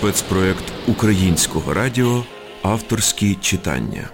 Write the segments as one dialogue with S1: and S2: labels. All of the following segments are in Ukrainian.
S1: спецпроект Українського радіо Авторські читання.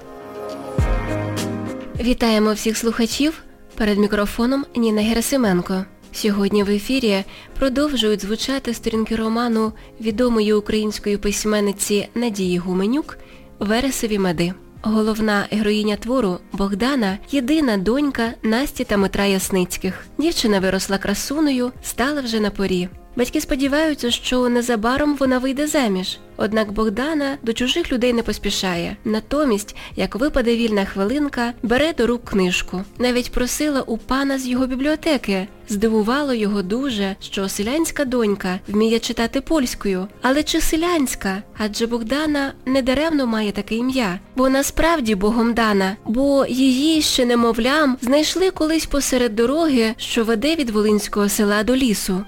S2: Вітаємо всіх слухачів. Перед мікрофоном Ніна Герасименко. Сьогодні в ефірі продовжують звучати сторінки роману відомої української письменниці Надії Гуменюк Вересові меди. Головна героїня твору Богдана єдина донька Насті та Митра Ясницьких. Дівчина виросла красуною, стала вже на порі. Батьки сподіваються, що незабаром вона вийде заміж. Однак Богдана до чужих людей не поспішає. Натомість, як випаде вільна хвилинка, бере до рук книжку. Навіть просила у пана з його бібліотеки. Здивувало його дуже, що селянська донька вміє читати польською. Але чи селянська? Адже Богдана недаремно має таке ім'я. Бо насправді Богом дана, бо її ще немовлям знайшли колись посеред дороги, що веде від Волинського села до лісу.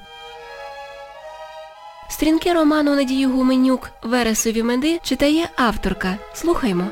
S2: Стрінки роману Надії Гуменюк Вересові меди читає авторка. Слухаймо.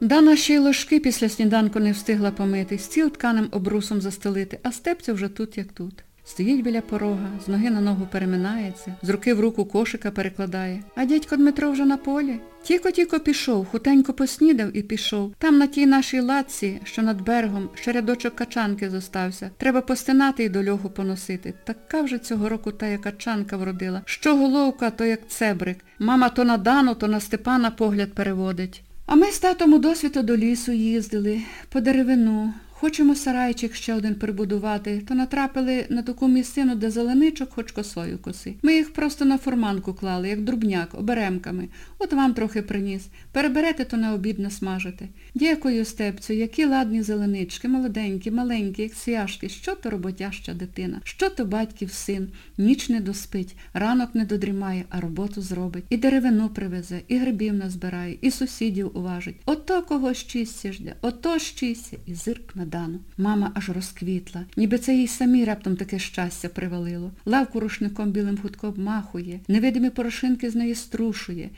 S3: Дана ще й ложки після сніданку не встигла помити, стіл тканим обрусом застелити, а степця вже тут, як тут. Стоїть біля порога, з ноги на ногу переминається, з руки в руку кошика перекладає. А дядько Дмитро вже на полі. Тіко-тіко пішов, хутенько поснідав і пішов. Там на тій нашій латці, що над берегом, ще рядочок качанки зостався. Треба постинати і до льоху поносити. Така вже цього року тая качанка вродила. Що головка, то як цебрик. Мама то на Дану, то на Степана погляд переводить. А ми з татом у досвіто до лісу їздили, по деревину. Хочемо сарайчик ще один прибудувати, то натрапили на таку місцину, де зеленичок хоч косою коси. Ми їх просто на фурманку клали, як друбняк, оберемками. От вам трохи приніс. Переберете, то на обід насмажите. Дякую, степцю, які ладні зеленички, молоденькі, маленькі, як свяшки. Що то роботяща дитина, що то батьків син. Ніч не доспить, ранок не додрімає, а роботу зробить. І деревину привезе, і грибів назбирає, і сусідів уважить. Ото кого щастя жде, ото щастя, і зирк на Дану. Мама аж розквітла, ніби це їй самі раптом таке щастя привалило. Лавку рушником білим хутко обмахує, невидимі порошинки з неї струшує.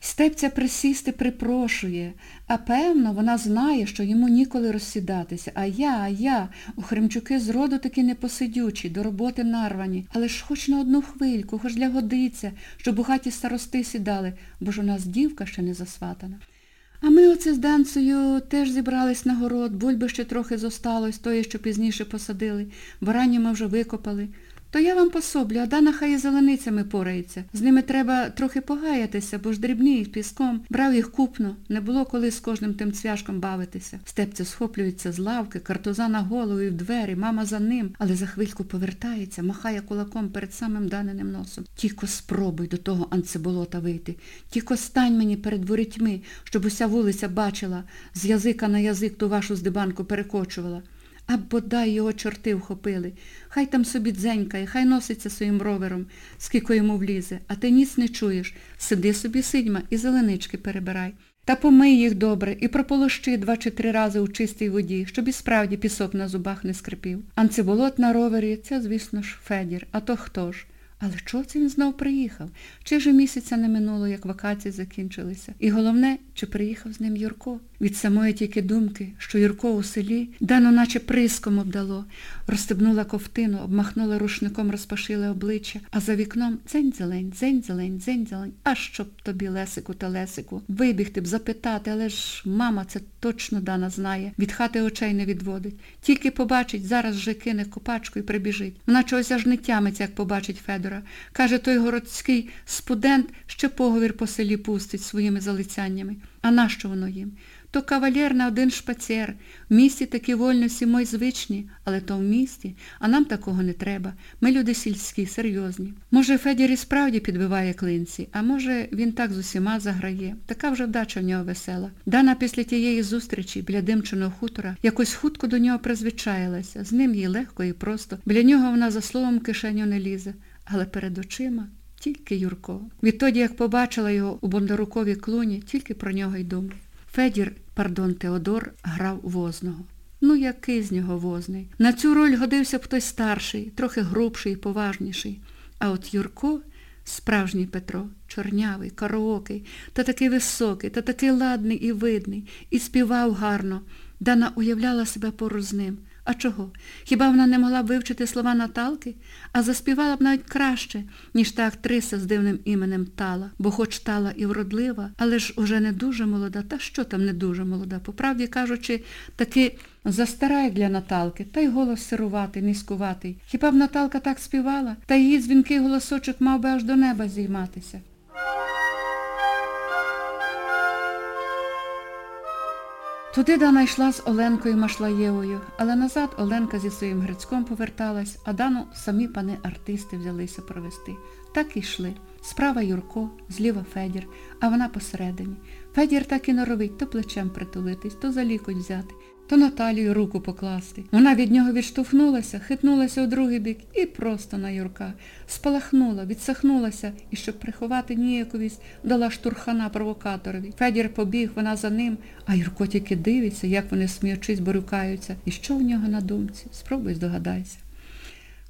S3: Степця присісти припрошує, а певно, вона знає, що йому ніколи розсідатися. А я, а я, у Хремчуки зроду таки непосидючі, до роботи нарвані. Але ж хоч на одну хвильку, хоч для годиться, щоб у хаті старости сідали, бо ж у нас дівка ще не засватана. А ми оце з Данцею теж зібрались на город, бульби ще трохи зосталось, тої, що пізніше посадили, барані ми вже викопали. То я вам пособлю, а Дана хай зеленицями порається. З ними треба трохи погаятися, бо ж дрібні, їх піском. Брав їх купно, не було коли з кожним тим цвяшком бавитися. Степця схоплюється з лавки, картуза на голову і в двері, мама за ним, але за хвильку повертається, махає кулаком перед самим даненим носом. Тільки спробуй до того анцеболота вийти. Тільки стань мені перед ворітьми, щоб уся вулиця бачила, з язика на язик ту вашу здибанку перекочувала. А бодай його чорти вхопили. Хай там собі дзенькає, хай носиться своїм ровером, скільки йому влізе, а ти ніц не чуєш. Сиди собі, сидьма, і зеленички перебирай. Та помий їх добре і прополощи два чи три рази у чистій воді, щоб і справді пісок на зубах не скрипів. Анцеболот на ровері, це, звісно ж, Федір. А то хто ж? Але чого це він знов приїхав? Чи ж місяця не минуло, як вакації закінчилися? І головне, чи приїхав з ним Юрко? Від самої тільки думки, що Юрко у селі дано наче приском обдало, розстебнула ковтину, обмахнула рушником, розпашила обличчя, а за вікном дзень-зелень, дзень-зелень, дзень-зелень, а щоб тобі, Лесику та Лесику, вибігти б, запитати, але ж мама це точно Дана знає, від хати очей не відводить. Тільки побачить, зараз же кине копачку і прибіжить. Вона чогось аж не тямиться, як побачить Федора. Каже, той городський студент ще поговір по селі пустить своїми залицяннями. А нащо воно їм? То кавалер на один шпацер. В місті такі вольності мой звичні, але то в місті, а нам такого не треба. Ми люди сільські, серйозні. Може, Федір і справді підбиває клинці, а може, він так з усіма заграє. Така вже вдача в нього весела. Дана після тієї зустрічі біля димчиного хутора якось хутко до нього призвичаїлася. З ним їй легко і просто. Біля нього вона за словом кишеню не лізе. Але перед очима тільки Юрко. Відтоді, як побачила його у Бондаруковій клуні, тільки про нього й думає. Федір, пардон, Теодор, грав возного. Ну, який з нього возний? На цю роль годився б хтось старший, трохи грубший поважніший. А от Юрко, справжній Петро, чорнявий, караокий, та такий високий, та такий ладний і видний, і співав гарно. Дана уявляла себе поруч з ним. А чого? Хіба вона не могла б вивчити слова Наталки, а заспівала б навіть краще, ніж та актриса з дивним іменем Тала, бо хоч Тала і вродлива, але ж уже не дуже молода, та що там не дуже молода, по правді кажучи, таки застарає для Наталки, та й голос сируватий, низькуватий. Хіба б Наталка так співала, та її дзвінкий голосочок мав би аж до неба зійматися. Туди Дана йшла з Оленкою Машлаєвою, але назад Оленка зі своїм Грицьком поверталась, а Дану самі пани артисти взялися провести. Так і йшли. Справа Юрко, зліва Федір, а вона посередині. Федір так і норовить то плечем притулитись, то за лікоть взяти, то Наталію руку покласти. Вона від нього відштовхнулася, хитнулася у другий бік і просто на Юрка. Спалахнула, відсахнулася і, щоб приховати ніяковість, дала штурхана провокаторові. Федір побіг, вона за ним, а Юрко тільки дивиться, як вони сміючись борюкаються. І що в нього на думці? Спробуй здогадайся.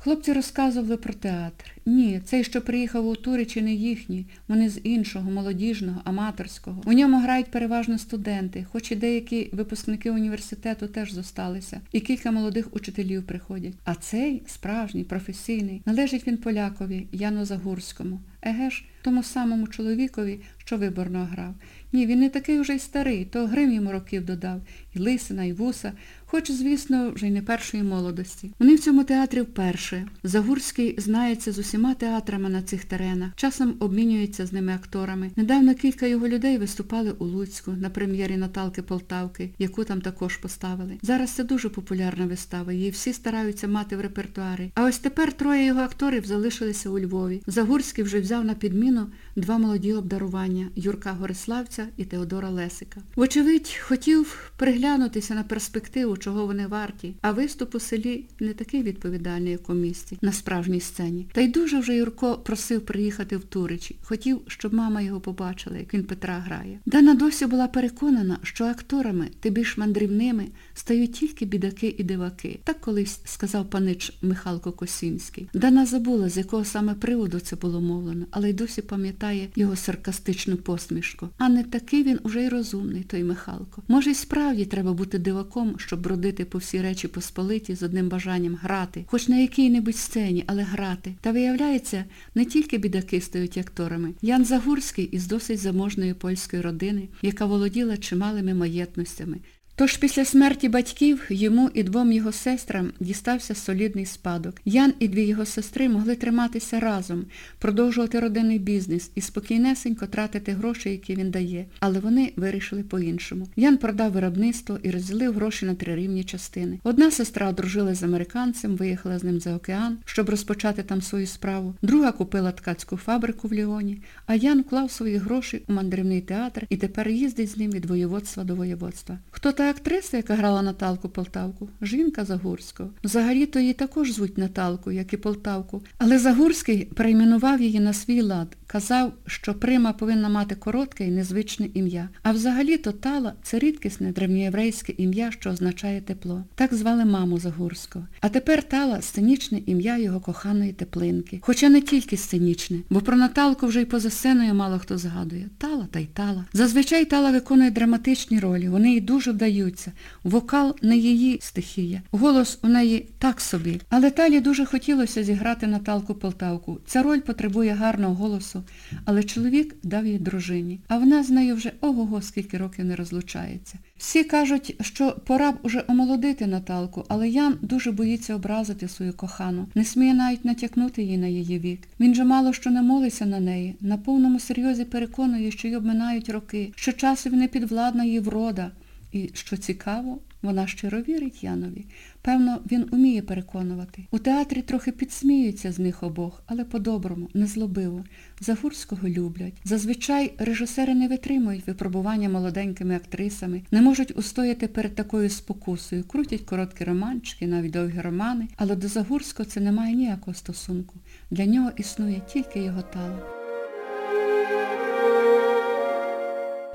S3: Хлопці розказували про театр. Ні, цей, що приїхав у Туричі, не їхній. Вони з іншого, молодіжного, аматорського. У ньому грають переважно студенти, хоч і деякі випускники університету теж зосталися. І кілька молодих учителів приходять. А цей, справжній, професійний, належить він полякові, Яну Загурському. Еге ж, тому самому чоловікові, що виборно грав. Ні, він не такий вже й старий, то грим йому років додав, і лисина, і вуса, хоч, звісно, вже й не першої молодості. Вони в цьому театрі вперше. Загурський знається з усіма театрами на цих теренах, часом обмінюється з ними акторами. Недавно кілька його людей виступали у Луцьку на прем'єрі Наталки Полтавки, яку там також поставили. Зараз це дуже популярна вистава, її всі стараються мати в репертуарі. А ось тепер троє його акторів залишилися у Львові. Загурський вже взяв на підміну два молоді обдарування Юрка Гориславця і Теодора Лесика. Вочевидь, хотів приглянутися на перспективу, чого вони варті, а виступ у селі не такий відповідальний, як у місті, на справжній сцені. Та й дуже вже Юрко просив приїхати в Туричі. Хотів, щоб мама його побачила, як він Петра грає. Дана досі була переконана, що акторами, ти більш мандрівними, стають тільки бідаки і диваки. Так колись сказав панич Михалко Косінський. Дана забула, з якого саме приводу це було мовлено, але й досі пам'ятає його саркастичну посмішку. А не такий він уже й розумний, той Михалко. Може, й справді треба бути диваком, щоб бродити по всій речі Посполиті з одним бажанням грати, хоч на якій-небудь сцені, але грати. Та виявляється, не тільки бідаки стають акторами. Ян Загурський із досить заможної польської родини, яка володіла чималими маєтностями. Тож після смерті батьків йому і двом його сестрам дістався солідний спадок. Ян і дві його сестри могли триматися разом, продовжувати родинний бізнес і спокійнесенько тратити гроші, які він дає. Але вони вирішили по-іншому. Ян продав виробництво і розділив гроші на три рівні частини. Одна сестра одружилась з американцем, виїхала з ним за океан, щоб розпочати там свою справу. Друга купила ткацьку фабрику в Ліоні, а Ян вклав свої гроші у мандрівний театр і тепер їздить з ним від воєводства до воєводства. Хто актриса, яка грала Наталку Полтавку, жінка Загурського. Взагалі-то її також звуть Наталку, як і Полтавку. Але Загурський перейменував її на свій лад. Казав, що прима повинна мати коротке і незвичне ім'я. А взагалі-то Тала це рідкісне древньоєврейське ім'я, що означає тепло. Так звали маму Загурського. А тепер Тала сценічне ім'я його коханої теплинки. Хоча не тільки сценічне, бо про Наталку вже й поза сценою мало хто згадує. Тала та й Тала. Зазвичай Тала виконує драматичні ролі, вони їй дуже вдаються. Вокал не її стихія. Голос у неї так собі. Але Талі дуже хотілося зіграти Наталку Полтавку. Ця роль потребує гарного голосу, але чоловік дав їй дружині. А вона з нею вже ого-го скільки років не розлучається. Всі кажуть, що пора б уже омолодити Наталку, але Ян дуже боїться образити свою кохану. Не сміє навіть натякнути їй на її вік. Він же мало що не молиться на неї. На повному серйозі переконує, що й обминають роки, що часові не підвладна її врода. І, що цікаво, вона щиро вірить Янові. Певно, він уміє переконувати. У театрі трохи підсміються з них обох, але по-доброму, незлобиво. Загурського люблять. Зазвичай режисери не витримують випробування молоденькими актрисами, не можуть устояти перед такою спокусою, крутять короткі романчики, навіть довгі романи, але до Загурського це не має ніякого стосунку. Для нього існує тільки його талант.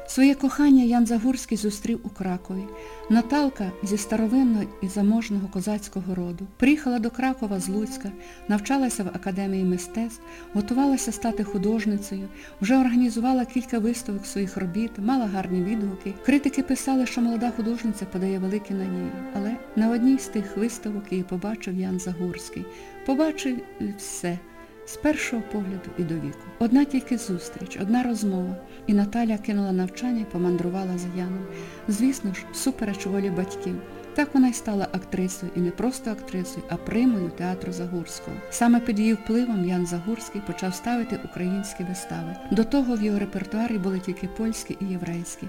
S3: Своє кохання Ян Загурський зустрів у Кракові. Наталка зі старовинного і заможного козацького роду. Приїхала до Кракова з Луцька, навчалася в Академії мистецтв, готувалася стати художницею, вже організувала кілька виставок своїх робіт, мала гарні відгуки. Критики писали, що молода художниця подає великі надії. Але на одній з тих виставок її побачив Ян Загурський. Побачив все з першого погляду і до віку. Одна тільки зустріч, одна розмова. І Наталя кинула навчання і помандрувала за Яном. Звісно ж, супереч волі батьків. Так вона й стала актрисою, і не просто актрисою, а примою театру Загурського. Саме під її впливом Ян Загурський почав ставити українські вистави. До того в його репертуарі були тільки польські і єврейські.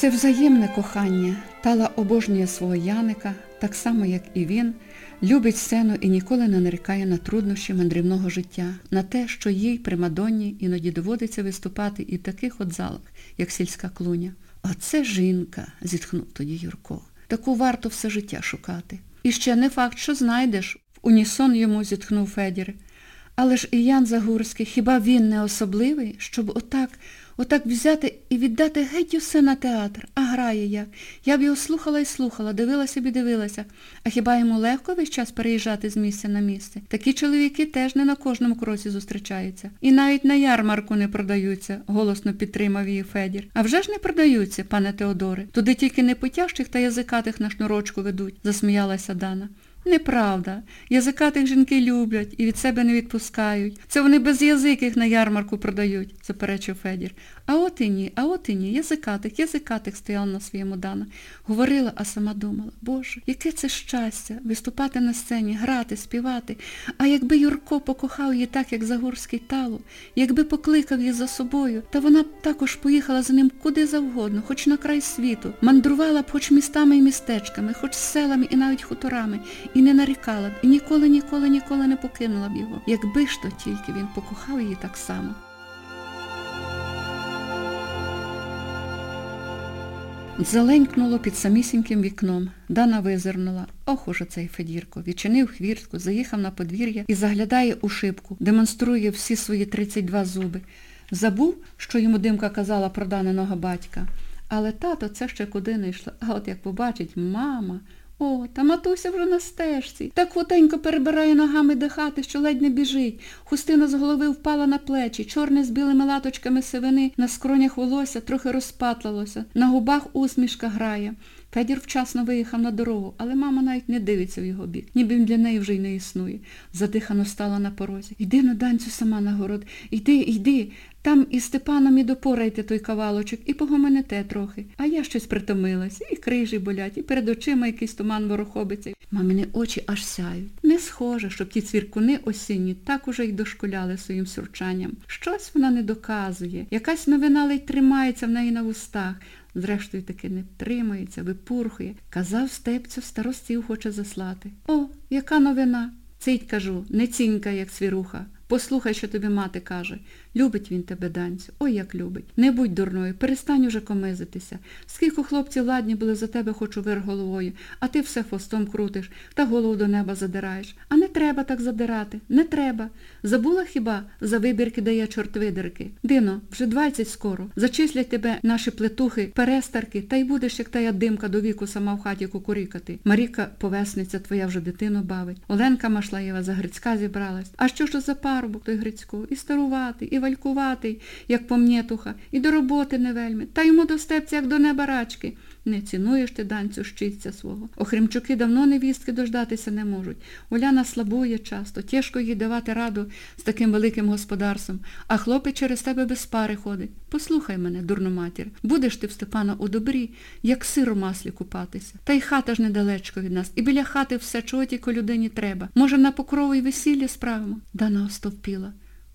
S3: Це взаємне кохання. Тала обожнює свого Яника, так само, як і він, любить сцену і ніколи не нарікає на труднощі мандрівного життя, на те, що їй, примадонні, іноді доводиться виступати і в таких от залах, як сільська клуня. Оце жінка, зітхнув тоді Юрко. Таку варто все життя шукати. І ще не факт, що знайдеш, в унісон йому зітхнув Федір. Але ж і Ян Загурський, хіба він не особливий, щоб отак Отак взяти і віддати геть усе на театр, а грає як. Я б його слухала і слухала, дивилася б і дивилася. А хіба йому легко весь час переїжджати з місця на місце? Такі чоловіки теж не на кожному кроці зустрічаються. І навіть на ярмарку не продаються, голосно підтримав її Федір. А вже ж не продаються, пане Теодоре. Туди тільки непотяжчих та язикатих на шнурочку ведуть, засміялася Дана. Неправда. Язикатих жінки люблять і від себе не відпускають. Це вони без язиких на ярмарку продають, заперечив Федір. А от і ні, а от і ні. Язикатих, язикатих стояла на своєму Дана. Говорила, а сама думала, Боже, яке це щастя виступати на сцені, грати, співати. А якби Юрко покохав її так, як Загорський талу, якби покликав її за собою, та вона б також поїхала за ним куди завгодно, хоч на край світу, мандрувала б хоч містами і містечками, хоч селами і навіть хуторами, і не нарікала б, і ніколи, ніколи, ніколи не покинула б його. Якби ж то тільки він покохав її так само. Заленькнуло під самісіньким вікном. Дана визирнула. Ох уже цей Федірко. Відчинив хвіртку, заїхав на подвір'я і заглядає у шибку, демонструє всі свої 32 зуби. Забув, що йому димка казала про даненого батька. Але тато це ще куди не йшло. А от як побачить, мама... О, та матуся вже на стежці. Так хутенько перебирає ногами дихати, що ледь не біжить. Хустина з голови впала на плечі, чорне з білими латочками сивини, на скронях волосся трохи розпатлалося, на губах усмішка грає. Федір вчасно виїхав на дорогу, але мама навіть не дивиться в його бік, ніби він для неї вже й не існує. Задихано стала на порозі. Йди на данцю сама на город. Йди, йди. Там із Степаном і допорайте той кавалочок, і погомоните трохи. А я щось притомилась, і крижі болять, і перед очима якийсь туман ворохобиться. Мамини очі аж сяють. Не схоже, щоб ті цвіркуни осінні так уже й дошкуляли своїм сурчанням. Щось вона не доказує. Якась новина ледь тримається в неї на вустах. Зрештою таки не тримається, випурхує. Казав степцю, старостів хоче заслати. О, яка новина? Цить, кажу, не цінька, як свіруха. Послухай, що тобі мати каже. Любить він тебе, данцю, ой як любить. Не будь дурною, перестань уже комизитися. Скільки хлопців ладні були за тебе, хочу вир головою, а ти все хвостом крутиш та голову до неба задираєш. А не треба так задирати, не треба. Забула хіба, за вибірки дає чорт видирки. Дино, вже двадцять скоро. Зачислять тебе наші плетухи, перестарки, та й будеш, як тая димка до віку сама в хаті кукурікати. Маріка, повесниця, твоя вже дитину бавить. Оленка Машлаєва за Грицька зібралась. А що ж за парубок той Грицько? І старуватий, і валькуватий, як помнєтуха, і до роботи не вельми, та йому до степця, як до неба рачки. Не цінуєш ти данцю щитця свого. Охремчуки давно невістки дождатися не можуть. Уляна слабує часто, тяжко їй давати раду з таким великим господарством, а хлопець через тебе без пари ходить. Послухай мене, дурноматір, будеш ти в Степана у добрі, як сир у маслі купатися. Та й хата ж недалечко від нас, і біля хати все, чого тільки людині треба. Може, на покрову й весілля справимо? Дана остовпіла.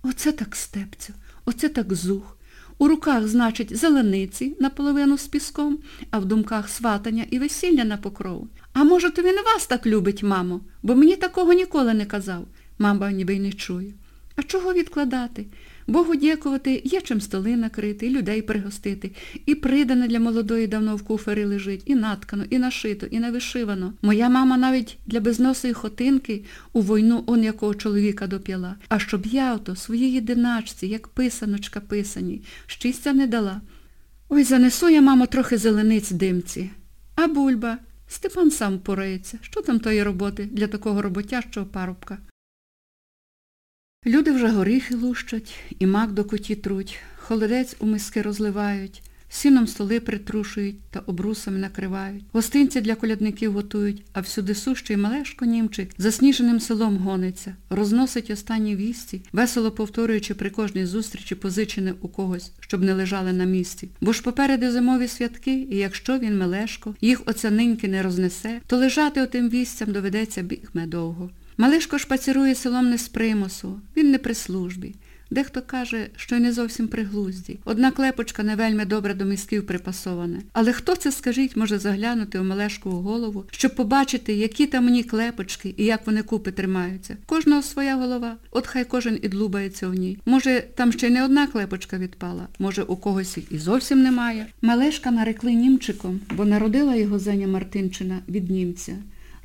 S3: Оце так степцю, оце так зух. У руках, значить, зелениці наполовину з піском, а в думках сватання і весілля на покрову. А може, то він вас так любить, мамо, бо мені такого ніколи не казав. Мама ніби й не чує. А чого відкладати? Богу дякувати, є чим столи накрити, і людей пригостити, і придане для молодої давно в куфері лежить, і наткано, і нашито, і навишивано. Моя мама навіть для безносої хотинки у війну он якого чоловіка доп'яла. А щоб я ото своїй єдиначці, як писаночка писані, щастя не дала. Ой, занесу я, мамо, трохи зелениць димці. А бульба? Степан сам порається. Що там тої роботи для такого роботящого парубка? Люди вже горіхи лущать, і мак до коті труть, холодець у миски розливають, сіном столи притрушують та обрусами накривають. Гостинці для колядників готують, а всюди сущий малешко німчик засніженим селом гониться, розносить останні вісті, весело повторюючи при кожній зустрічі позичене у когось, щоб не лежали на місці. Бо ж попереду зимові святки, і якщо він мелешко, їх оця ниньки не рознесе, то лежати отим вістям доведеться бігме довго. Малишко шпацірує селом не з примусу, він не при службі. Дехто каже, що й не зовсім при глузді. Одна клепочка не вельми добре до мізків припасоване. Але хто це, скажіть, може заглянути у Малешкову голову, щоб побачити, які там мені клепочки і як вони купи тримаються. Кожного своя голова. От хай кожен і длубається в ній. Може, там ще й не одна клепочка відпала, може, у когось і зовсім немає. Малешка нарекли німчиком, бо народила його Зеня Мартинчина від німця.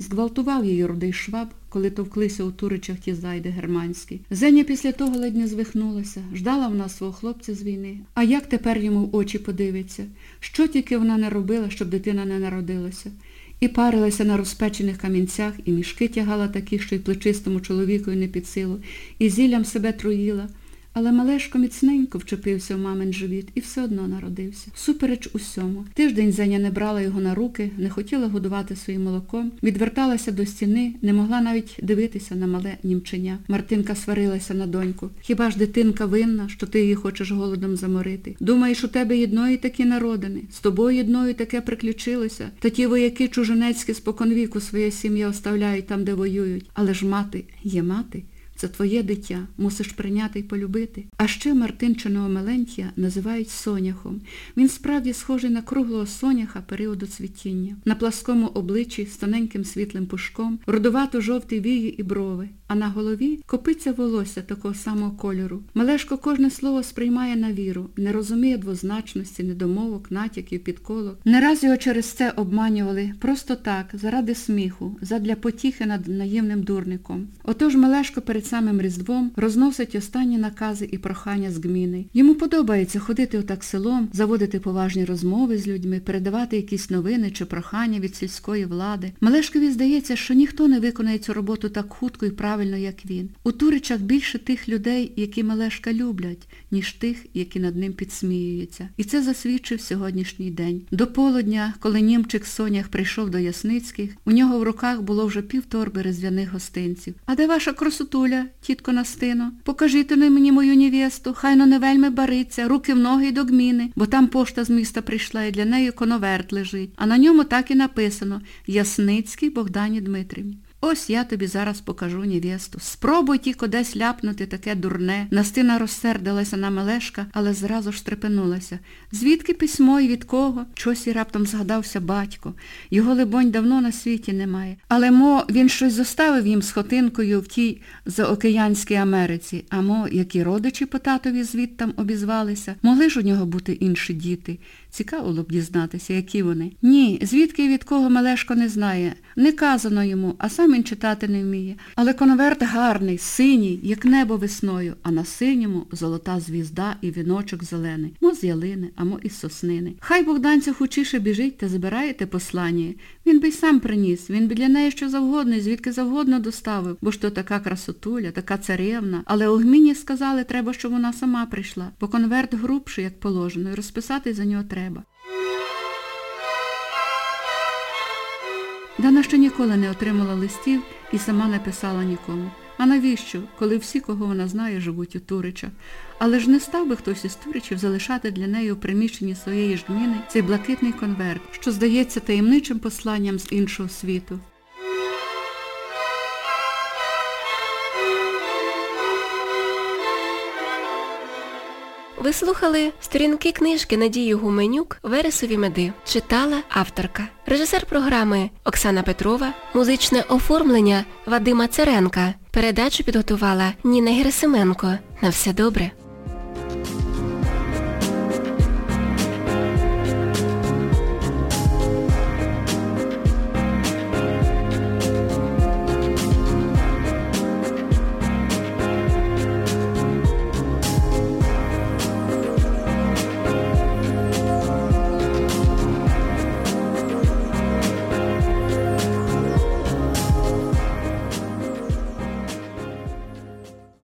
S3: Зґвалтував її рудий шваб, коли товклися у туричах ті зайди германські. Зеня після того ледь не звихнулася, ждала вона свого хлопця з війни. А як тепер йому в очі подивиться? Що тільки вона не робила, щоб дитина не народилася? І парилася на розпечених камінцях, і мішки тягала такі, що й плечистому чоловікові не під силу, і зіллям себе труїла. Але Малешко міцненько вчепився в мамин живіт і все одно народився. Супереч усьому. Тиждень Зеня не брала його на руки, не хотіла годувати своїм молоком, відверталася до стіни, не могла навіть дивитися на мале німченя. Мартинка сварилася на доньку. Хіба ж дитинка винна, що ти її хочеш голодом заморити? Думаєш, у тебе єдної такі народини, з тобою єдною таке приключилося, та ті вояки чужинецькі споконвіку своє сім'я оставляють там, де воюють. Але ж мати є мати. Це твоє дитя, мусиш прийняти й полюбити. А ще Мартинчиного Мелентія називають соняхом. Він справді схожий на круглого соняха періоду цвітіння. На пласкому обличчі з тоненьким світлим пушком, родувато жовті вії і брови, а на голові копиться волосся такого самого кольору. Малешко кожне слово сприймає на віру, не розуміє двозначності, недомовок, натяків, підколок. Не раз його через це обманювали просто так, заради сміху, задля потіхи над наївним дурником. Отож Малешко перед самим Різдвом розносить останні накази і прохання з гміни. Йому подобається ходити отак селом, заводити поважні розмови з людьми, передавати якісь новини чи прохання від сільської влади. Малешкові здається, що ніхто не виконає цю роботу так хутко і правильно, як він. У Туричах більше тих людей, які Малешка люблять, ніж тих, які над ним підсміюються. І це засвідчив сьогоднішній день. До полудня, коли німчик Сонях прийшов до Ясницьких, у нього в руках було вже півторби резв'яних гостинців. А де ваша красотуля? тітко Настино, покажіть мені мою невесту, хай но не вельми бариться, руки в ноги й до гміни, бо там пошта з міста прийшла і для неї коноверт лежить. А на ньому так і написано Ясницький Богдані Дмитрівні. Ось я тобі зараз покажу невесту. Спробуй тільки десь ляпнути таке дурне. Настина розсердилася на Мелешка, але зразу ж стрепенулася. Звідки письмо і від кого? Чось і раптом згадався батько. Його, либонь, давно на світі немає. Але мо він щось зоставив їм з хотинкою в тій заокеанській Америці. А мо, які родичі по татові звідтам обізвалися, могли ж у нього бути інші діти. Цікаво було б дізнатися, які вони. Ні, звідки і від кого Мелешко не знає. Не казано йому, а сам він читати не вміє. Але конверт гарний, синій, як небо весною, а на синьому золота звізда і віночок зелений. Мо з ялини, а мо із соснини. Хай Богданця хучіше біжить та збираєте послання. Він би й сам приніс, він би для неї що завгодно, і звідки завгодно доставив, бо ж то така красотуля, така царевна. Але у гміні сказали, треба, щоб вона сама прийшла, бо конверт грубший, як положено, і розписати за нього треба. Дана ще ніколи не отримала листів і сама не писала нікому. А навіщо, коли всі, кого вона знає, живуть у Туричах? Але ж не став би хтось із Туричів залишати для неї у приміщенні своєї ж гміни цей блакитний конверт, що здається таємничим посланням з іншого світу.
S2: Ви слухали сторінки книжки Надії Гуменюк Вересові меди. Читала авторка. Режисер програми Оксана Петрова, музичне оформлення Вадима Церенка. Передачу підготувала Ніна Герасименко. На все добре.